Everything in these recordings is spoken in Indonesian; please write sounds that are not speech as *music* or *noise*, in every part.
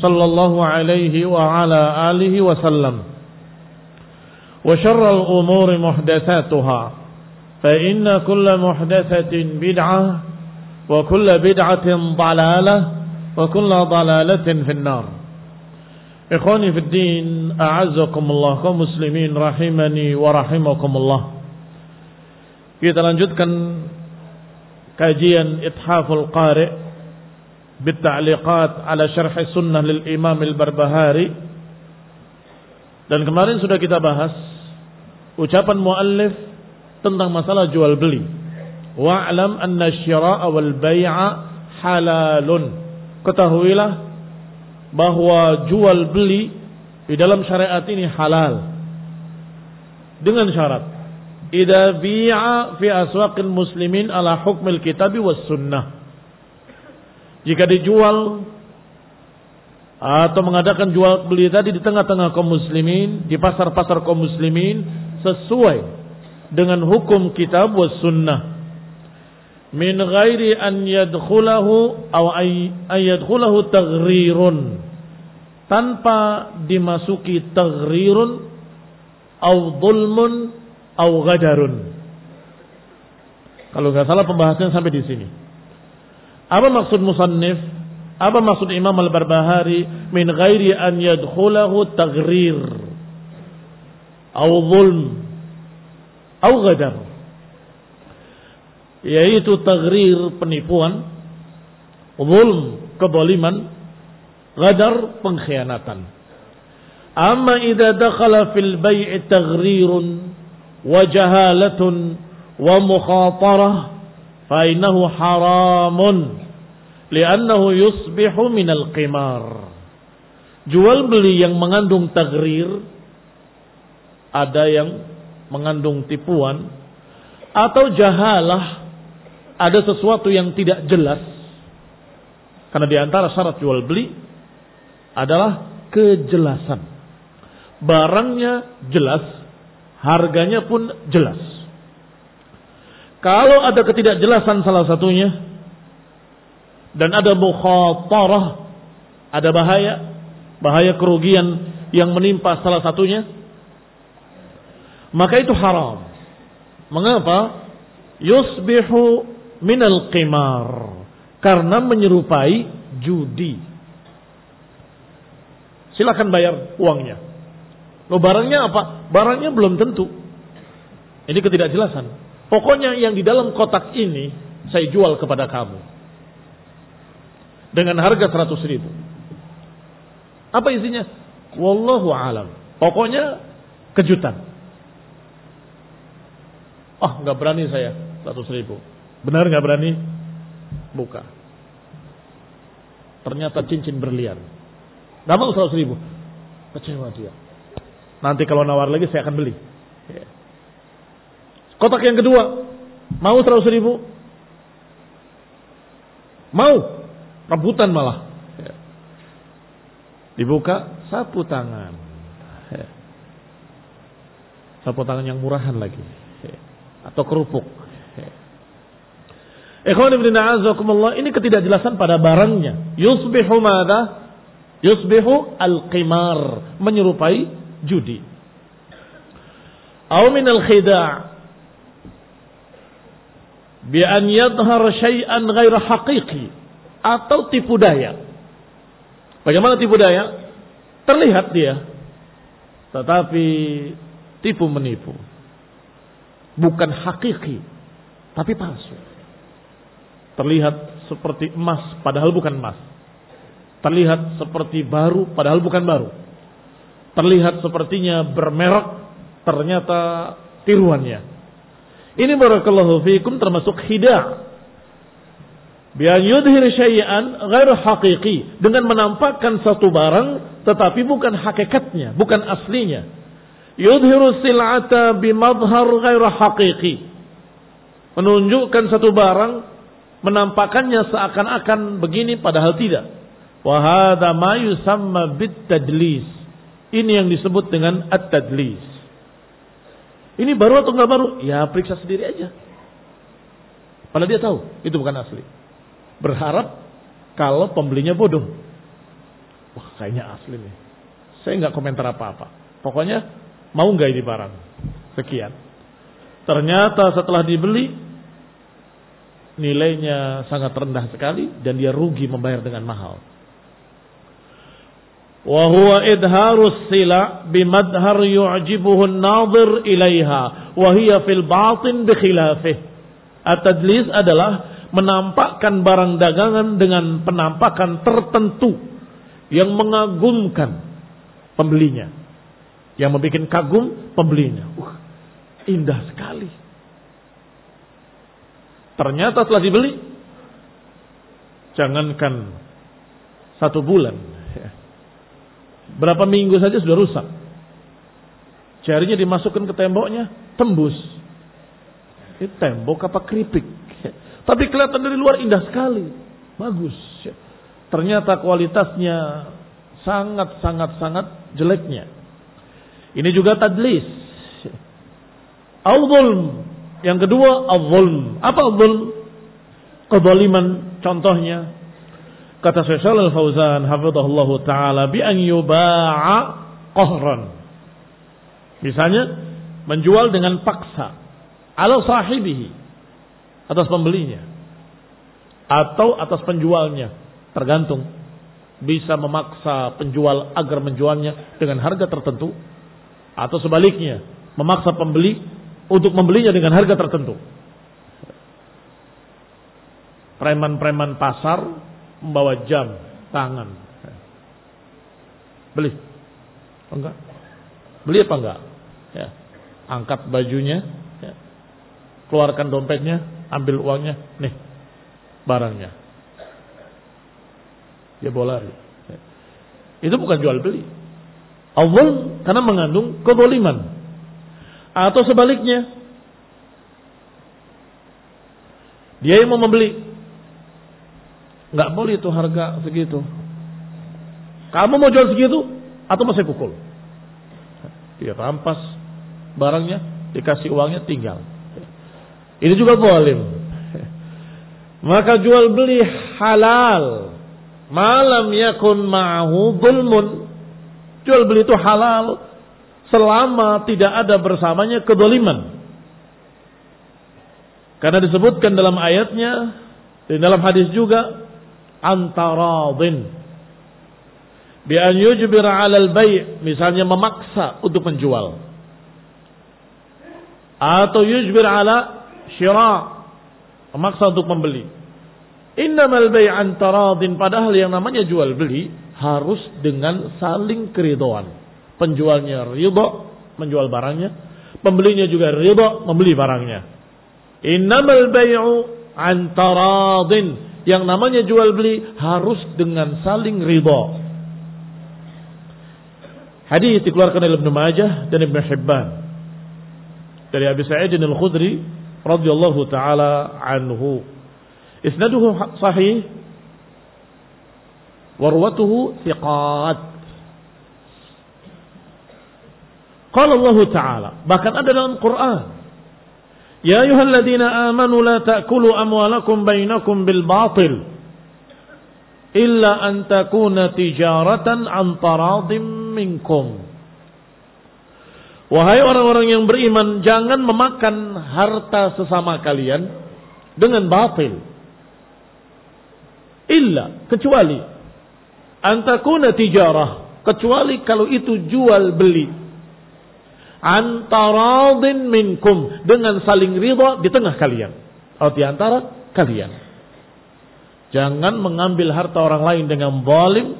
صلى الله عليه وعلى آله وسلم وشر الأمور محدثاتها فإن كل محدثة بدعة وكل بدعة ضلالة وكل ضلالة في النار إخواني في الدين أعزكم الله كمسلمين رحمني ورحمكم الله kita lanjutkan kajian Ithaful Qari بالتعليقات على شرح السنة للإمام البربهاري dan kemarin sudah kita bahas ucapan muallif tentang masalah jual beli wa'lam anna syira'a wal bai'a halalun ketahuilah bahwa jual beli di dalam syariat ini halal dengan syarat idza bi'a fi aswaqil muslimin ala hukmil kitabi was sunnah jika dijual atau mengadakan jual beli tadi di tengah-tengah kaum muslimin, di pasar-pasar kaum muslimin sesuai dengan hukum kitab was sunnah. Min ghairi an yadkhulahu aw ay yadkhulahu taghrirun. Tanpa dimasuki taghrirun aw zulmun aw gadarun. Kalau nggak salah pembahasan sampai di sini. Apa maksud musannif? Apa maksud Imam Al-Barbahari? Min ghairi an yadkhulahu taghrir. Aw zulm aw ghadar. Yaitu taghrir penipuan. Zulm keboliman. Ghadar pengkhianatan. Amma idza dakhala fil bai'i taghrirun wa jahalatun wa mukhatarah fa innahu haramun li'annahu yusbihu minal qimar. Jual beli yang mengandung tagrir ada yang mengandung tipuan atau jahalah ada sesuatu yang tidak jelas. Karena di antara syarat jual beli adalah kejelasan. Barangnya jelas, harganya pun jelas. Kalau ada ketidakjelasan salah satunya, dan ada mukhatarah, ada bahaya, bahaya kerugian yang menimpa salah satunya, maka itu haram. Mengapa? Yusbihu minal qimar. Karena menyerupai judi. Silakan bayar uangnya. Lo barangnya apa? Barangnya belum tentu. Ini ketidakjelasan. Pokoknya yang di dalam kotak ini saya jual kepada kamu dengan harga 100 ribu. Apa isinya? Wallahu alam. Pokoknya kejutan. Oh, nggak berani saya. 100 ribu. Benar nggak berani? Buka. Ternyata cincin berlian. Mau 100 ribu. Kecewa dia. Nanti kalau nawar lagi saya akan beli. Ya. Kotak yang kedua. Mau 100 ribu? Mau. Rebutan malah. Ya. Dibuka sapu tangan. Ya. Sapu tangan yang murahan lagi. Ya. Atau kerupuk. Ikhwan ibn a'azakumullah ini ketidakjelasan pada barangnya. Yusbihu mada? Yusbihu al-qimar. Menyerupai judi. Au al-khida' bi an yadhhar syai'an ghaira haqiqi atau tipu daya. Bagaimana tipu daya? Terlihat dia tetapi tipu menipu. Bukan hakiki tapi palsu. Terlihat seperti emas padahal bukan emas. Terlihat seperti baru padahal bukan baru. Terlihat sepertinya bermerek ternyata tiruannya. Ini barakallahu fiikum termasuk khida' Biar yudhir syai'an ghair haqiqi. Dengan menampakkan satu barang tetapi bukan hakikatnya, bukan aslinya. Yudhiru sil'ata bimadhar ghair haqiqi. Menunjukkan satu barang, menampakkannya seakan-akan begini padahal tidak. Wahada ma yusamma bit tadlis. Ini yang disebut dengan at-tadlis. Ini baru atau nggak baru? Ya periksa sendiri aja. Padahal dia tahu itu bukan asli. Berharap kalau pembelinya bodoh. Wah kayaknya asli nih. Saya nggak komentar apa-apa. Pokoknya mau nggak ini barang? Sekian. Ternyata setelah dibeli nilainya sangat rendah sekali dan dia rugi membayar dengan mahal wa huwa idharus sila bimadhar yu'jibuhu an-nadhir ilaiha wa hiya fil batin bi khilafih. At-tadlis adalah menampakkan barang dagangan dengan penampakan tertentu yang mengagumkan pembelinya. Yang membuat kagum pembelinya. Uh, indah sekali. Ternyata telah dibeli jangankan satu bulan Berapa minggu saja sudah rusak. Jarinya dimasukkan ke temboknya, tembus. Ini tembok apa keripik. *laughs* Tapi kelihatan dari luar indah sekali. Bagus. Ternyata kualitasnya sangat-sangat-sangat jeleknya. Ini juga tadlis. Al-zulm. Yang kedua, al-zulm. Apa al-zulm? Contohnya Kata Syekh Al-Fauzan hafizahullah taala bi an yuba'a qahran. Misalnya menjual dengan paksa ala sahibihi atas pembelinya atau atas penjualnya tergantung bisa memaksa penjual agar menjualnya dengan harga tertentu atau sebaliknya memaksa pembeli untuk membelinya dengan harga tertentu preman-preman pasar membawa jam tangan. Beli? Enggak. Beli apa enggak? Ya. Angkat bajunya, ya. keluarkan dompetnya, ambil uangnya, nih barangnya. Dia lari. Ya. Itu bukan jual beli. Awal karena mengandung kedoliman. Atau sebaliknya, dia yang mau membeli, Nggak boleh itu harga segitu. Kamu mau jual segitu atau mau saya pukul? Dia rampas barangnya, dikasih uangnya tinggal. Ini juga boleh. Maka jual beli halal. Malam yakun ma'ahu zulmun. Jual beli itu halal selama tidak ada bersamanya kedoliman. Karena disebutkan dalam ayatnya, di dalam hadis juga, antaradin bi an yujbira 'ala al-bay' misalnya memaksa untuk menjual. Atau yujbir 'ala syira memaksa untuk membeli. Innamal bay' antaradin padahal yang namanya jual beli harus dengan saling keridoan. Penjualnya ridho menjual barangnya. Pembelinya juga ridho membeli barangnya. Innamal bay'u an taradin. Yang namanya jual beli harus dengan saling ridha. Hadis dikeluarkan oleh Ibnu Majah dan Ibnu Hibban dari Abi Sa'id Al-Khudri radhiyallahu taala anhu. Isnaduhu sahih warwatuhu thiqat. Qala Allah Ta'ala, bahkan ada dalam Quran Ya ayyuhalladzina amanu la ta'kulu amwalakum bainakum bil batil illa an takuna tijaratan an taradim minkum. Wahai orang-orang yang beriman, jangan memakan harta sesama kalian dengan batil. Illa, kecuali antakuna tijarah, kecuali kalau itu jual beli antaradin minkum dengan saling ridha di tengah kalian atau di antara kalian. Jangan mengambil harta orang lain dengan zalim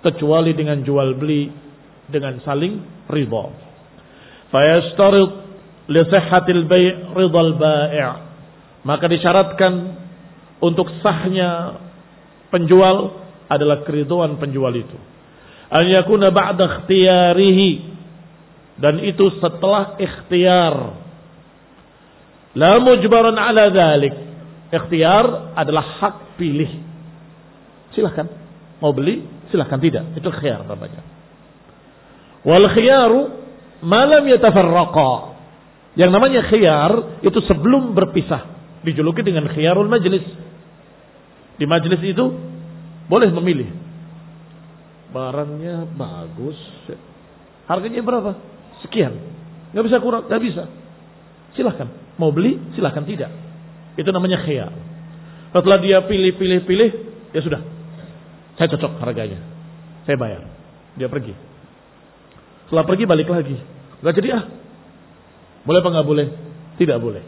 kecuali dengan jual beli dengan saling ridha. Fayastarid li sihhatil bai' ridha bai Maka disyaratkan untuk sahnya penjual adalah keriduan penjual itu. An yakuna ba'da ikhtiyarihi dan itu setelah ikhtiar. La mujbaran ala dhalik. Ikhtiar adalah hak pilih. Silahkan. Mau beli, silahkan tidak. Itu khiyar namanya. Wal khiyaru malam yatafarraqa. Yang namanya khiyar itu sebelum berpisah. Dijuluki dengan khiyarul majlis. Di majlis itu boleh memilih. Barangnya bagus. Harganya berapa? Sekian. Nggak bisa kurang, nggak bisa. Silahkan. Mau beli, silahkan tidak. Itu namanya khiyar. Setelah dia pilih-pilih-pilih, ya sudah. Saya cocok harganya. Saya bayar. Dia pergi. Setelah pergi balik lagi. Gak jadi ah. Boleh apa nggak boleh? Tidak boleh.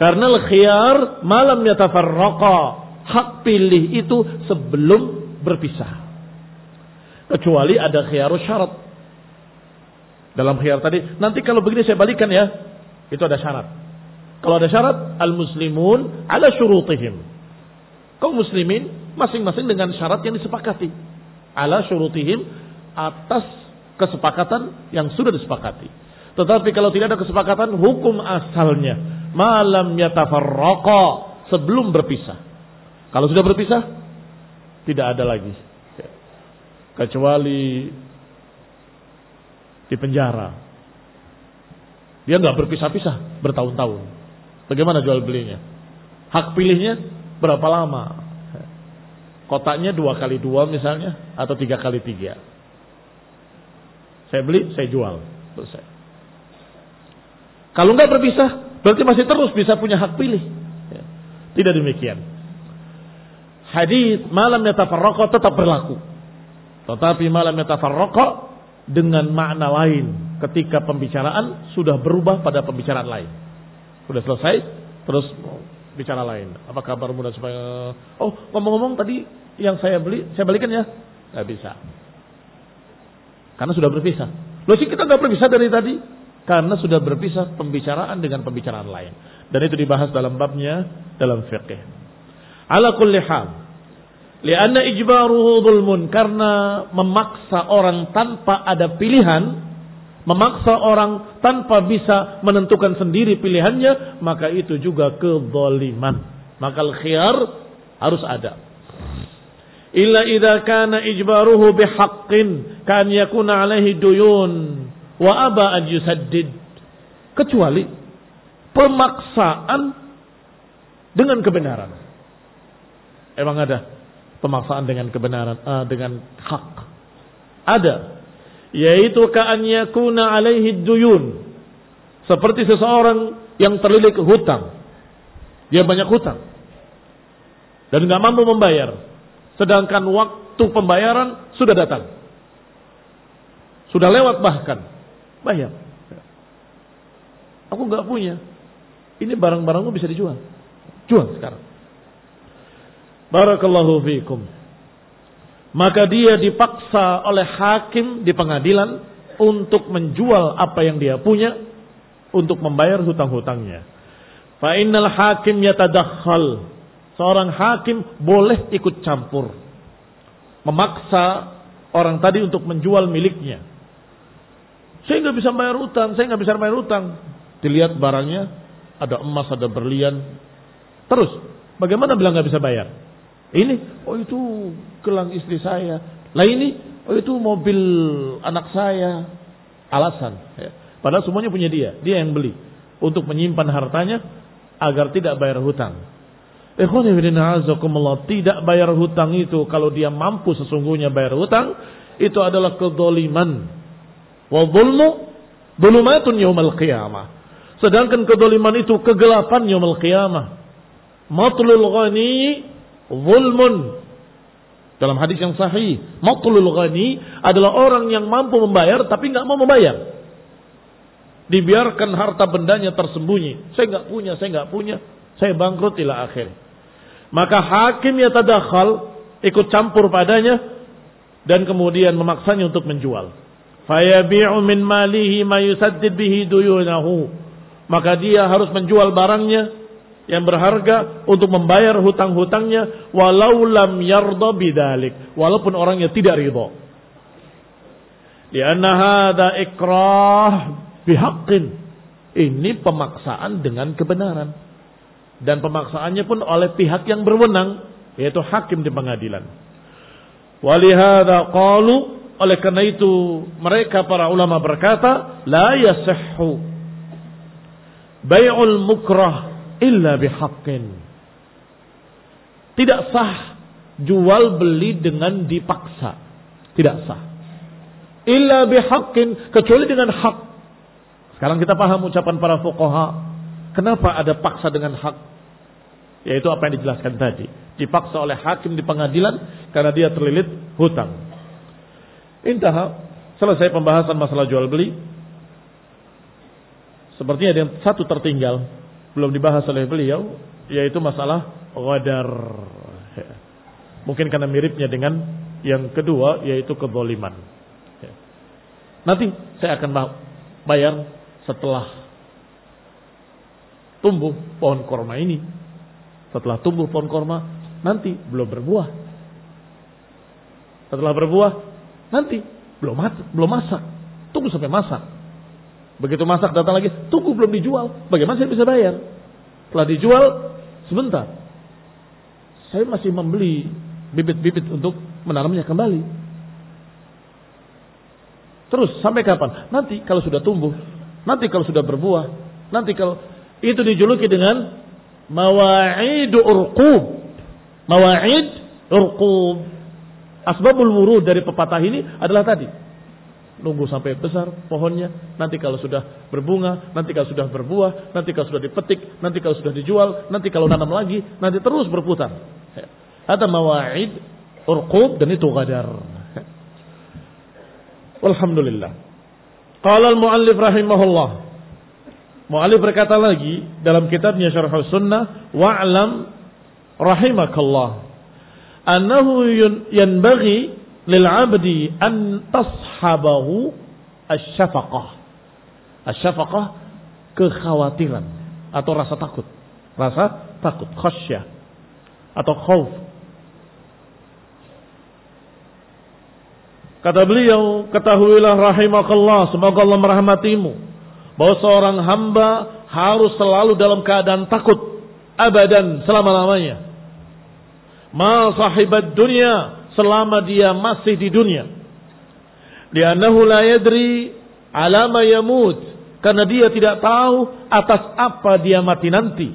Karena khiyar malam yatafarraqa. Hak pilih itu sebelum berpisah. Kecuali ada khiyar syarat. Dalam khiyar tadi, nanti kalau begini saya balikan ya. Itu ada syarat. Kalau ada syarat, al-muslimun ala syurutihim. Kaum muslimin masing-masing dengan syarat yang disepakati. Ala syurutihim atas kesepakatan yang sudah disepakati. Tetapi kalau tidak ada kesepakatan, hukum asalnya malam yatafarraqa sebelum berpisah. Kalau sudah berpisah, tidak ada lagi. Kecuali di penjara. Dia nggak berpisah-pisah bertahun-tahun. Bagaimana jual belinya? Hak pilihnya berapa lama? Kotaknya dua kali dua misalnya atau tiga kali tiga. Saya beli, saya jual. Selesai. Kalau nggak berpisah, berarti masih terus bisa punya hak pilih. Ya. Tidak demikian. Hadis malam yatafarraqa tetap berlaku. Tetapi malam yatafarraqa dengan makna lain ketika pembicaraan sudah berubah pada pembicaraan lain. Sudah selesai, terus bicara lain. Apa kabar mudah supaya Oh, ngomong-ngomong tadi yang saya beli, saya balikan ya? Gak bisa. Karena sudah berpisah. Loh sih kita nggak berpisah dari tadi. Karena sudah berpisah pembicaraan dengan pembicaraan lain. Dan itu dibahas dalam babnya dalam fikih. Ala kulli. Lianna ijbaruhu zulmun karena memaksa orang tanpa ada pilihan, memaksa orang tanpa bisa menentukan sendiri pilihannya, maka itu juga kezaliman. Maka al-khiyar harus ada. Illa idza kana ijbaruhu bihaqqin kan yakuna alaihi duyun wa aba an yusaddid. Kecuali pemaksaan dengan kebenaran. Emang ada pemaksaan dengan kebenaran, uh, dengan hak. Ada. Yaitu ka'an yakuna alaihi duyun. Seperti seseorang yang terlilit hutang. Dia banyak hutang. Dan nggak mampu membayar. Sedangkan waktu pembayaran sudah datang. Sudah lewat bahkan. Bayar. Aku nggak punya. Ini barang-barangmu bisa dijual. Jual sekarang. Barakallahu fiikum. Maka dia dipaksa oleh hakim di pengadilan untuk menjual apa yang dia punya untuk membayar hutang-hutangnya. Fa innal hakim yatadakhal. Seorang hakim boleh ikut campur. Memaksa orang tadi untuk menjual miliknya. Saya nggak bisa bayar utang, saya nggak bisa bayar utang. Dilihat barangnya, ada emas, ada berlian. Terus, bagaimana bilang nggak bisa bayar? Ini, oh itu gelang istri saya. Lah ini, oh itu mobil anak saya. Alasan. Ya. Padahal semuanya punya dia, dia yang beli. Untuk menyimpan hartanya agar tidak bayar hutang. Tidak bayar hutang itu kalau dia mampu sesungguhnya bayar hutang itu adalah kedoliman. Wa zulmu dulumatun yaumal qiyamah. Sedangkan kedoliman itu kegelapan yaumal qiyamah. Matlul ghani zulmun. Dalam hadis yang sahih, matlul ghani adalah orang yang mampu membayar tapi nggak mau membayar. Dibiarkan harta bendanya tersembunyi. Saya nggak punya, saya nggak punya. Saya bangkrut ila akhir. Maka hakim ya tadakhal ikut campur padanya dan kemudian memaksanya untuk menjual. Fayabi'u min malihi ma bihi duyunahu. Maka dia harus menjual barangnya yang berharga untuk membayar hutang-hutangnya walau lam yarda bidalik walaupun orangnya tidak ridho Lianna hadha ikrah bihaqqin. Ini pemaksaan dengan kebenaran. Dan pemaksaannya pun oleh pihak yang berwenang yaitu hakim di pengadilan. Walihada qalu oleh karena itu mereka para ulama berkata la yasihhu bai'ul mukrah illa bihaqqin. Tidak sah jual beli dengan dipaksa. Tidak sah. Illa bihaqqin kecuali dengan hak. Sekarang kita paham ucapan para fuqaha. Kenapa ada paksa dengan hak? Yaitu apa yang dijelaskan tadi. Dipaksa oleh hakim di pengadilan karena dia terlilit hutang. Intah selesai pembahasan masalah jual beli. Sepertinya ada yang satu tertinggal belum dibahas oleh beliau yaitu masalah ghadar. Mungkin karena miripnya dengan yang kedua yaitu kezaliman. Nanti saya akan bayar setelah tumbuh pohon korma ini. Setelah tumbuh pohon korma nanti belum berbuah. Setelah berbuah nanti belum masak, belum masak. Tunggu sampai masak. Begitu masak datang lagi, tunggu belum dijual. Bagaimana saya bisa bayar? Setelah dijual, sebentar. Saya masih membeli bibit-bibit untuk menanamnya kembali. Terus sampai kapan? Nanti kalau sudah tumbuh, nanti kalau sudah berbuah, nanti kalau itu dijuluki dengan mawa'id urqub. Mawa'id urqub. Asbabul wurud dari pepatah ini adalah tadi nunggu sampai besar pohonnya, nanti kalau sudah berbunga, nanti kalau sudah berbuah, nanti kalau sudah dipetik, nanti kalau sudah dijual, nanti kalau nanam lagi, nanti terus berputar. Ada mawa'id, urqub dan itu qadar. Alhamdulillah. Qala al-muallif rahimahullah. Muallif berkata lagi dalam kitabnya Syarh Sunnah, wa'lam rahimakallah annahu yanbaghi lil 'abdi an tashabahu asyafaqah. Asyafaqah kekhawatiran atau rasa takut. Rasa takut, khasyah atau khauf. Kata beliau, ketahuilah rahimakallah, semoga Allah merahmatimu. Bahwa seorang hamba harus selalu dalam keadaan takut. Abadan, selama-lamanya. Ma sahibat dunia, selama dia masih di dunia. Li'annahu la yadri alama yamut. Karena dia tidak tahu atas apa dia mati nanti.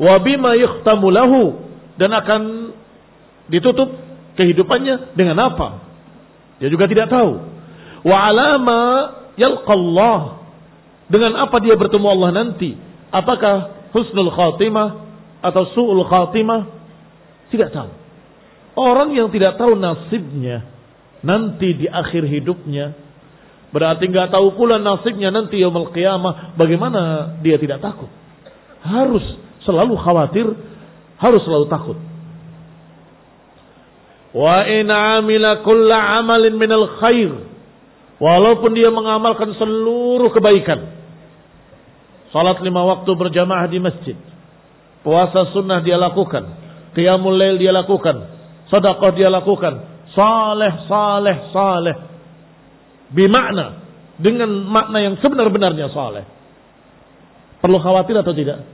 Wa bima yukhtamu lahu. Dan akan ditutup kehidupannya dengan apa. Dia juga tidak tahu. Wa alama yalqallah. Dengan apa dia bertemu Allah nanti. Apakah husnul khatimah atau su'ul khatimah? Tidak tahu. Orang yang tidak tahu nasibnya nanti di akhir hidupnya berarti nggak tahu pula nasibnya nanti yaumul qiyamah bagaimana dia tidak takut harus selalu khawatir harus selalu takut wa in amila kulla amalin minal khair walaupun dia mengamalkan seluruh kebaikan Salat lima waktu berjamaah di masjid. Puasa sunnah dia lakukan. Qiyamul lail dia lakukan. Sedekah dia lakukan. Saleh, saleh, saleh. Bimakna. Dengan makna yang sebenar-benarnya saleh. Perlu khawatir atau tidak?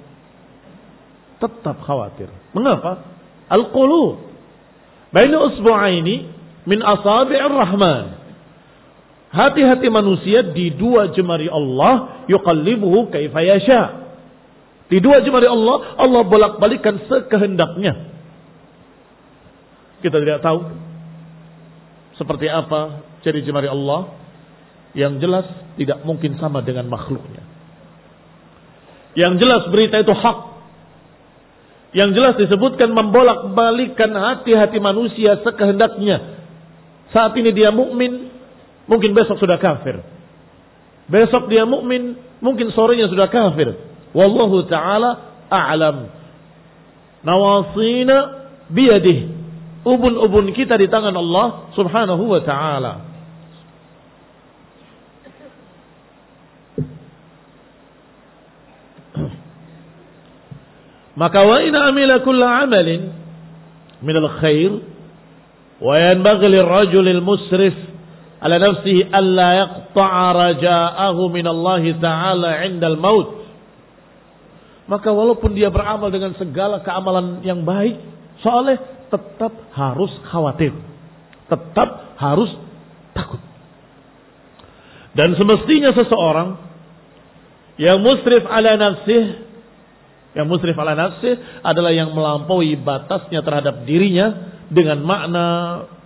Tetap khawatir. Mengapa? Al-qulub. Baina usbu'aini min asabi'ir rahman. Hati-hati manusia di dua jemari Allah yuqallibuhu kaifa yasha. Di dua jemari Allah, Allah bolak-balikan sekehendaknya. Kita tidak tahu seperti apa jari jemari Allah yang jelas tidak mungkin sama dengan makhluknya. Yang jelas berita itu hak. Yang jelas disebutkan membolak-balikan hati-hati manusia sekehendaknya. Saat ini dia mukmin, mungkin besok sudah kafir. Besok dia mukmin, mungkin sorenya sudah kafir. Wallahu taala a'lam. Nawasina biyadih. Ubun-ubun kita di tangan Allah Subhanahu wa taala. Maka wa in amila kulla amalin min al-khair wa yanbaghi lirajul al-musrif ala nafsihi alla yaqta'a raja'ahu min Allah taala 'inda al-maut maka walaupun dia beramal dengan segala keamalan yang baik, soleh tetap harus khawatir. Tetap harus takut. Dan semestinya seseorang yang musrif ala nafsih, yang musrif ala nafsih adalah yang melampaui batasnya terhadap dirinya dengan makna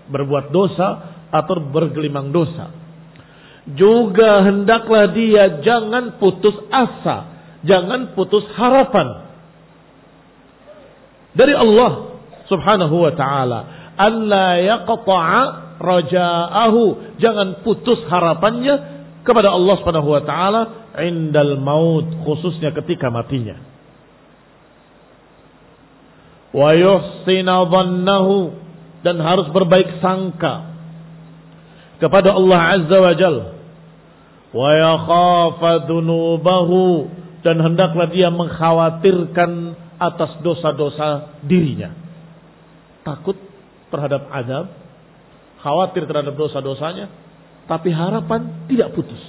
berbuat dosa atau bergelimang dosa. Juga hendaklah dia jangan putus asa Jangan putus harapan dari Allah Subhanahu wa taala. Alla yaqta'a raja'ahu. Jangan putus harapannya kepada Allah Subhanahu wa taala indal maut khususnya ketika matinya. Wa yuhsina dhannahu dan harus berbaik sangka kepada Allah Azza wa Jalla. Wa yakhafa dhunubahu dan hendaklah dia mengkhawatirkan atas dosa-dosa dirinya. Takut terhadap azab, khawatir terhadap dosa-dosanya, tapi harapan tidak putus.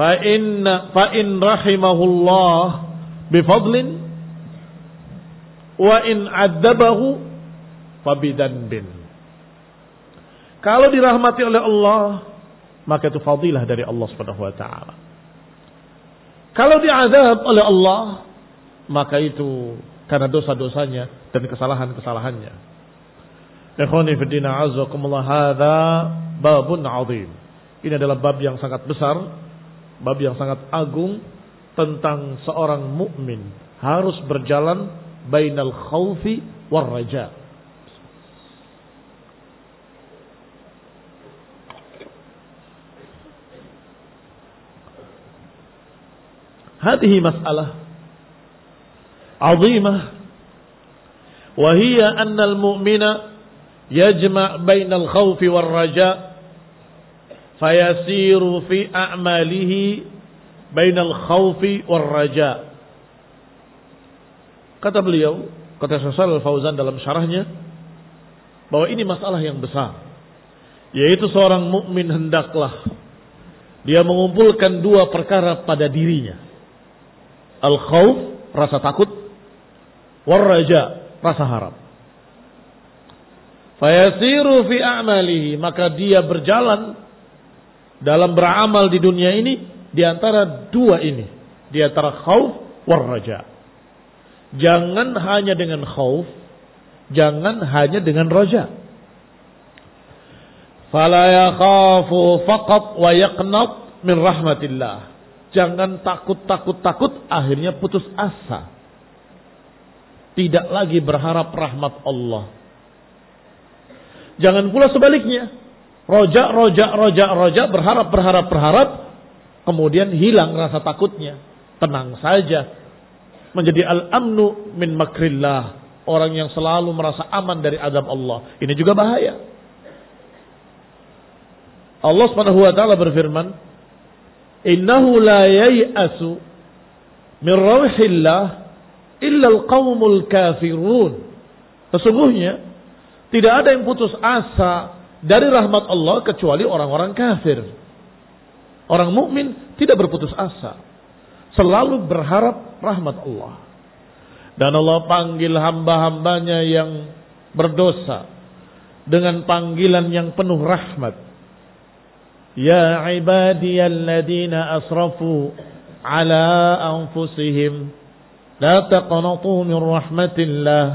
Fa in fa in rahimahullah bifadlin wa in adabahu fabidanbin. Kalau dirahmati oleh Allah, maka itu fadilah dari Allah Subhanahu wa taala. Kalau diazab oleh Allah, maka itu karena dosa-dosanya dan kesalahan-kesalahannya. Ikhwani fiddina azakumullah hadha babun azim. Ini adalah bab yang sangat besar, bab yang sangat agung tentang seorang mukmin harus berjalan bainal khaufi war raja. Hadihi masalah azimah wa hiya anna al-mu'mina yajma' baina al-khawfi war-raja fayasiru fi a'malihi baina al-khawfi raja kata beliau kata Syekh Al-Fauzan dalam syarahnya bahwa ini masalah yang besar. Yaitu seorang mukmin hendaklah dia mengumpulkan dua perkara pada dirinya. Al-khauf, rasa takut, Warraja, rasa harap. Fayasiru fi a'malihi. Maka dia berjalan dalam beramal di dunia ini di antara dua ini. Di antara khawf warraja. Jangan hanya dengan khawf. Jangan hanya dengan raja. Fala yakhafu faqat wa yaqnat min rahmatillah. Jangan takut, takut, takut, akhirnya putus asa. Tidak lagi berharap rahmat Allah. Jangan pula sebaliknya. Rojak, rojak, rojak, rojak, berharap, berharap, berharap. Kemudian hilang rasa takutnya. Tenang saja. Menjadi al-amnu min makrillah. Orang yang selalu merasa aman dari azab Allah. Ini juga bahaya. Allah subhanahu wa ta'ala berfirman. Innahu la yay'asu min rauhillah illa al-qaumul kafirun. Sesungguhnya tidak ada yang putus asa dari rahmat Allah kecuali orang-orang kafir. Orang mukmin tidak berputus asa. Selalu berharap rahmat Allah. Dan Allah panggil hamba-hambanya yang berdosa dengan panggilan yang penuh rahmat. Ya ibadiyalladzina asrafu ala anfusihim la taqnatu min rahmatillah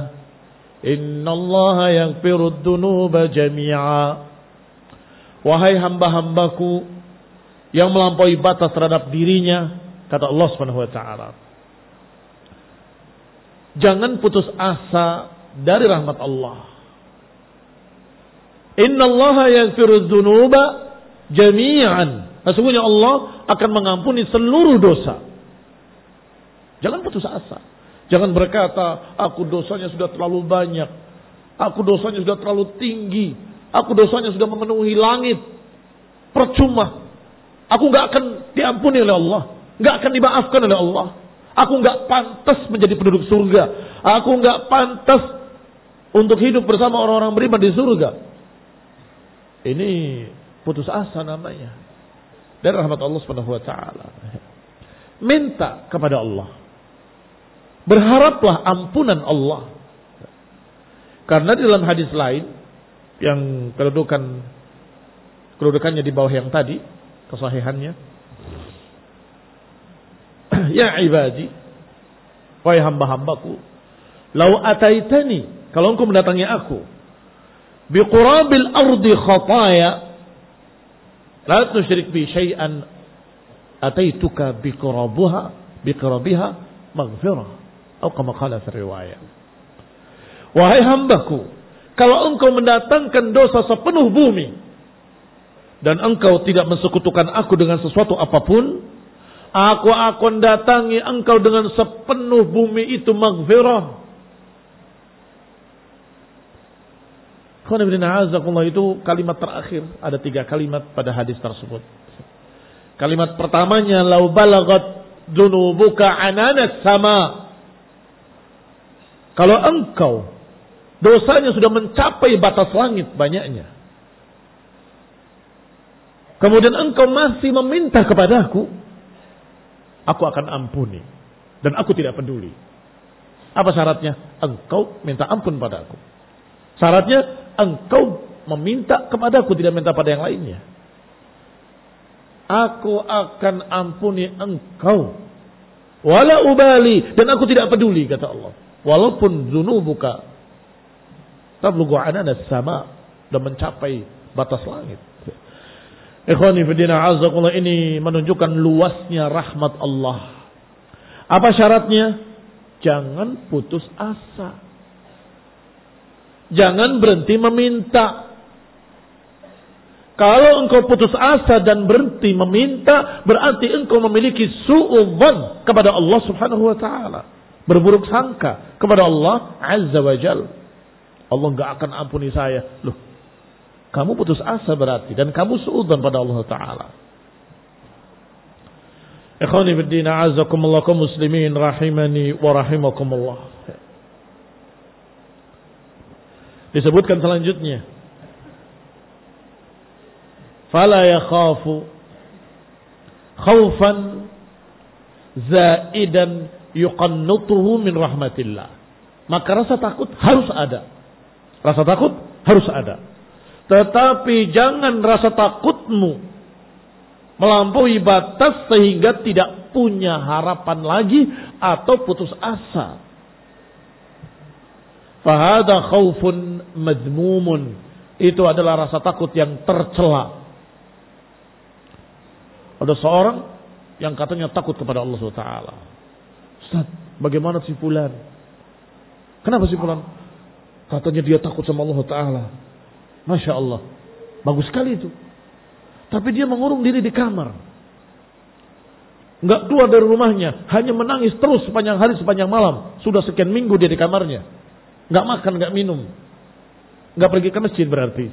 innallaha yaghfirud dunuba jami'a wahai hamba-hambaku yang melampaui batas terhadap dirinya kata Allah Subhanahu wa taala jangan putus asa dari rahmat Allah Innallaha yaghfirudz dzunuba jami'an. Sesungguhnya Allah akan mengampuni seluruh dosa. Jangan putus asa. Jangan berkata, aku dosanya sudah terlalu banyak. Aku dosanya sudah terlalu tinggi. Aku dosanya sudah memenuhi langit. Percuma. Aku nggak akan diampuni oleh Allah. nggak akan dimaafkan oleh Allah. Aku nggak pantas menjadi penduduk surga. Aku nggak pantas untuk hidup bersama orang-orang beriman di surga. Ini putus asa namanya. Dari rahmat Allah Subhanahu wa. Minta kepada Allah. Berharaplah ampunan Allah. Karena di dalam hadis lain yang kedudukan kedudukannya di bawah yang tadi, kesahihannya. *clears throat* ya ibadi, wahai hamba-hambaku, lau ataitani, kalau engkau mendatangi aku, biqurabil ardi khataya la tusyrik bi syai'an ataituka biqurabuha biqurabiha maghfirah atau kama qala riwayat wahai hambaku kalau engkau mendatangkan dosa sepenuh bumi dan engkau tidak mensekutukan aku dengan sesuatu apa pun aku akan datangi engkau dengan sepenuh bumi itu maghfirah itu kalimat terakhir. Ada tiga kalimat pada hadis tersebut. Kalimat pertamanya, lau balagat dunubuka ananas sama. Kalau engkau dosanya sudah mencapai batas langit banyaknya. Kemudian engkau masih meminta kepadaku, aku akan ampuni. Dan aku tidak peduli. Apa syaratnya? Engkau minta ampun padaku. Syaratnya engkau meminta kepadaku tidak minta pada yang lainnya. Aku akan ampuni engkau. Wala ubali dan aku tidak peduli kata Allah. Walaupun buka tablughu anana sama dan mencapai batas langit. Ikhwani fidina azakullah ini menunjukkan luasnya rahmat Allah. Apa syaratnya? Jangan putus asa. Jangan berhenti meminta. Kalau engkau putus asa dan berhenti meminta, berarti engkau memiliki su'udzan kepada Allah Subhanahu wa taala. Berburuk sangka kepada Allah Azza wa Jal. Allah enggak akan ampuni saya. Loh, kamu putus asa berarti dan kamu su'udzan pada Allah taala. Ikhwani fiddin a'azzakumullah muslimin rahimani wa rahimakumullah. Disebutkan selanjutnya. Fala yakhafu khaufan zaidan yuqannutuhu min rahmatillah. Maka rasa takut harus ada. Rasa takut harus ada. Tetapi jangan rasa takutmu melampaui batas sehingga tidak punya harapan lagi atau putus asa. Fahada khaufun madmumun. Itu adalah rasa takut yang tercela. Ada seorang yang katanya takut kepada Allah SWT. Ustaz, bagaimana si Fulan? Kenapa si Fulan? Katanya dia takut sama Allah Ta'ala. Masya Allah. Bagus sekali itu. Tapi dia mengurung diri di kamar. Enggak keluar dari rumahnya. Hanya menangis terus sepanjang hari, sepanjang malam. Sudah sekian minggu dia di kamarnya. Nggak makan, nggak minum. Nggak pergi ke masjid berarti.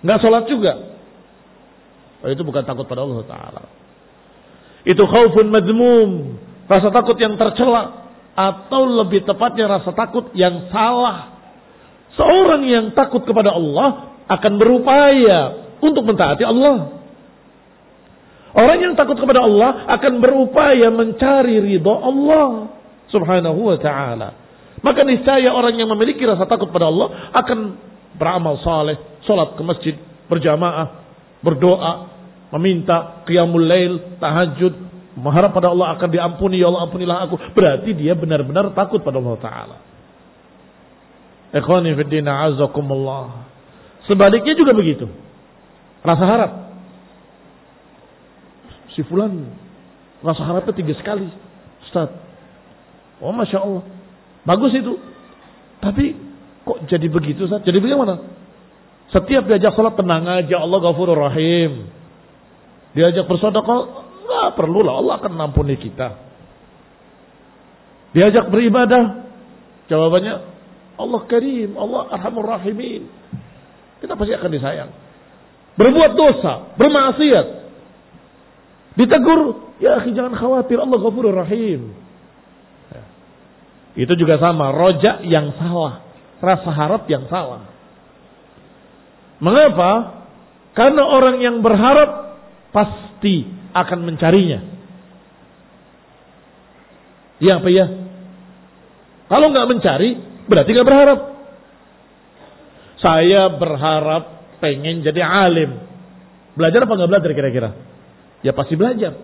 Nggak sholat juga. Oh, itu bukan takut pada Allah Ta'ala. Itu khaufun madmum. Rasa takut yang tercela. Atau lebih tepatnya rasa takut yang salah. Seorang yang takut kepada Allah akan berupaya untuk mentaati Allah. Orang yang takut kepada Allah akan berupaya mencari ridho Allah subhanahu wa ta'ala. Maka niscaya orang yang memiliki rasa takut pada Allah akan beramal saleh, sholat ke masjid, berjamaah, berdoa, meminta qiyamul lail, tahajud, mengharap pada Allah akan diampuni, ya Allah ampunilah aku. Berarti dia benar-benar takut pada Allah Ta'ala. Sebaliknya juga begitu. Rasa harap. Si fulan rasa harapnya tinggi sekali. Ustaz. Oh Masya Allah. Bagus itu. Tapi kok jadi begitu Ustaz? Jadi bagaimana? Setiap diajak sholat tenang aja Allah ghafurur rahim. Diajak bersedekah, nggak perlu lah Allah akan mengampuni kita. Diajak beribadah, jawabannya Allah karim, Allah arhamur rahimin. Kita pasti akan disayang. Berbuat dosa, bermaksiat. Ditegur, ya akhi jangan khawatir, Allah ghafurur rahim. Ya. Itu juga sama, rojak yang salah. Rasa harap yang salah. Mengapa? Karena orang yang berharap pasti akan mencarinya. Ya apa ya? Kalau nggak mencari, berarti nggak berharap. Saya berharap pengen jadi alim. Belajar apa nggak belajar kira-kira? Ya pasti belajar.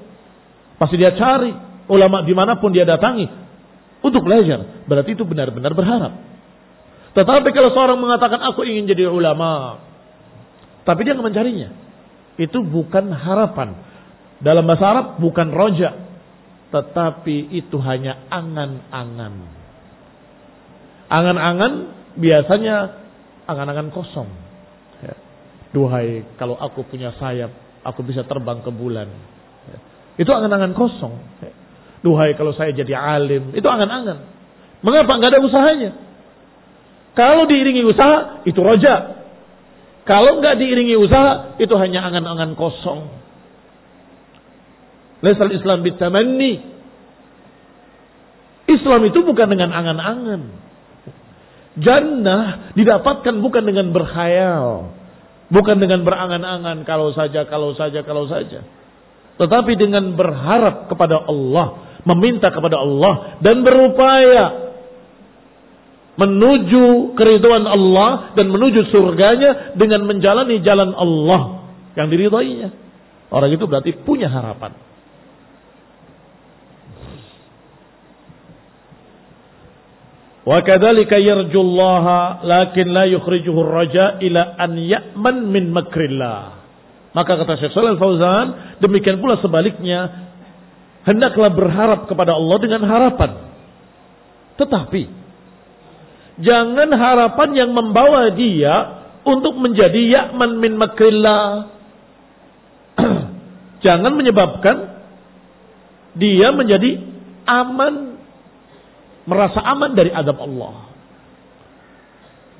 Pasti dia cari ulama di mana pun dia datangi untuk belajar. Berarti itu benar-benar berharap. Tetapi kalau seorang mengatakan aku ingin jadi ulama, tapi dia nggak mencarinya, itu bukan harapan. Dalam bahasa Arab bukan roja. Tetapi itu hanya angan-angan. Angan-angan biasanya angan-angan kosong. Ya. Duhai kalau aku punya sayap, aku bisa terbang ke bulan. Itu angan-angan kosong. Ya. Duhai kalau saya jadi alim, itu angan-angan. Mengapa nggak ada usahanya? Kalau diiringi usaha, itu roja. Kalau nggak diiringi usaha, itu hanya angan-angan kosong. Lesal Islam bitamanni. Islam itu bukan dengan angan-angan. Jannah didapatkan bukan dengan berkhayal. Bukan dengan berangan-angan kalau saja, kalau saja, kalau saja. Tetapi dengan berharap kepada Allah. Meminta kepada Allah. Dan berupaya menuju keriduan Allah dan menuju surganya dengan menjalani jalan Allah yang diridhoinya. Orang itu berarti punya harapan. Wa kadzalika yarjullaha lakin la yukhrijuhu ar-raja ila an ya'man min makrillah. Maka kata Syekh Shalal Fauzan, demikian pula sebaliknya hendaklah berharap kepada Allah dengan harapan. Tetapi Jangan harapan yang membawa dia untuk menjadi yakman min makrillah. *clears throat* Jangan menyebabkan dia menjadi aman, merasa aman dari adab Allah.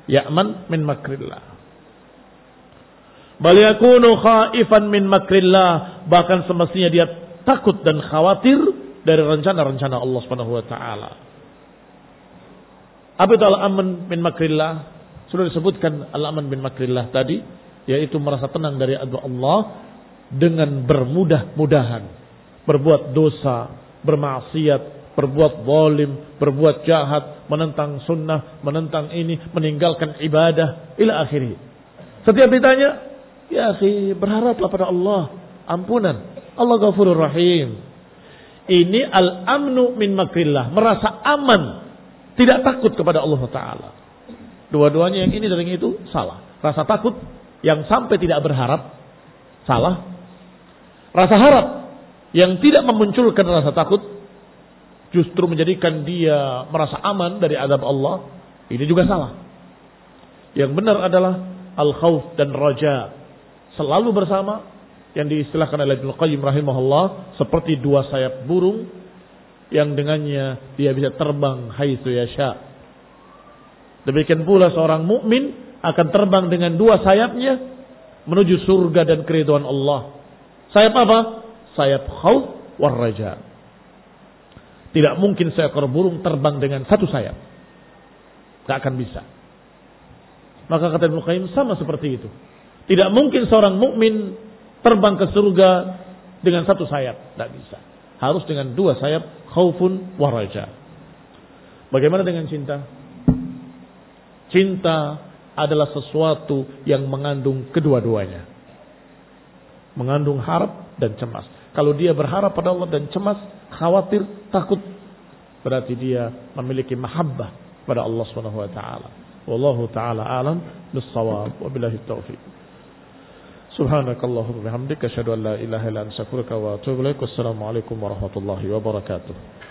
Yakman min makrillah. Bal yakunu khaifan min makrillah, bahkan semestinya dia takut dan khawatir dari rencana-rencana Allah Subhanahu wa taala. Apa itu al-aman min makrillah? Sudah disebutkan al-aman min makrillah tadi, yaitu merasa tenang dari adab Allah dengan bermudah-mudahan, berbuat dosa, bermaksiat, berbuat zalim, berbuat jahat, menentang sunnah, menentang ini, meninggalkan ibadah, ila akhirnya. Setiap ditanya, ya akhi, berharaplah pada Allah, ampunan. Allah ghafurur rahim. Ini al-amnu min makrillah, merasa aman tidak takut kepada Allah Ta'ala. Dua-duanya yang ini dan yang itu salah. Rasa takut yang sampai tidak berharap salah. Rasa harap yang tidak memunculkan rasa takut justru menjadikan dia merasa aman dari adab Allah. Ini juga salah. Yang benar adalah al-khawf dan raja. Selalu bersama yang diistilahkan oleh Ibnu Qayyim rahimahullah seperti dua sayap burung yang dengannya dia bisa terbang haitsu yasha. Demikian pula seorang mukmin akan terbang dengan dua sayapnya menuju surga dan keriduan Allah Sayap apa? Sayap khauf war raja. Tidak mungkin seekor burung terbang dengan satu sayap. Tidak akan bisa. Maka kata Ibnu Qayyim sama seperti itu. Tidak mungkin seorang mukmin terbang ke surga dengan satu sayap. Tidak bisa. Harus dengan dua sayap khaufun wa raja. Bagaimana dengan cinta? Cinta adalah sesuatu yang mengandung kedua-duanya. Mengandung harap dan cemas. Kalau dia berharap pada Allah dan cemas, khawatir, takut, berarti dia memiliki mahabbah pada Allah Subhanahu wa taala. Wallahu taala alam bis-shawab wa billahi taufiq. Subhanakallahumma bihamdika asyhadu an la ilaha illa anta astaghfiruka wa atubu ilaik. Wassalamu alaikum warahmatullahi wabarakatuh.